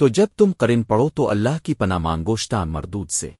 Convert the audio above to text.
تو جب تم قرن پڑو تو اللہ کی پناہ مانگوشتا مردود سے۔